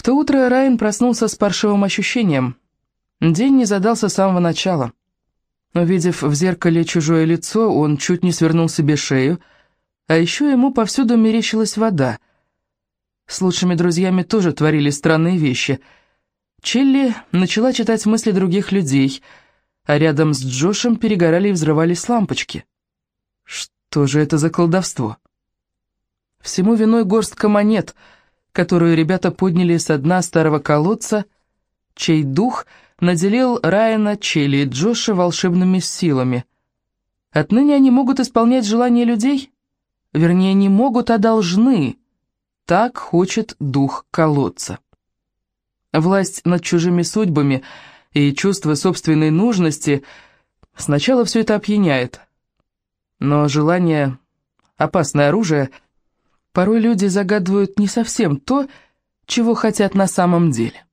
В то утро Райан проснулся с паршивым ощущением. День не задался с самого начала. Увидев в зеркале чужое лицо, он чуть не свернул себе шею, а еще ему повсюду мерещилась вода. С лучшими друзьями тоже творили странные вещи. Челли начала читать мысли других людей, а рядом с Джошем перегорали и взрывались лампочки. Что же это за колдовство? Всему виной горстка монет, которую ребята подняли со дна старого колодца, чей дух наделил Райана, Челли и Джоша волшебными силами. Отныне они могут исполнять желания людей? Вернее, не могут, а должны. Так хочет дух колодца. Власть над чужими судьбами и чувство собственной нужности сначала все это опьяняет. Но желание — опасное оружие. Порой люди загадывают не совсем то, чего хотят на самом деле.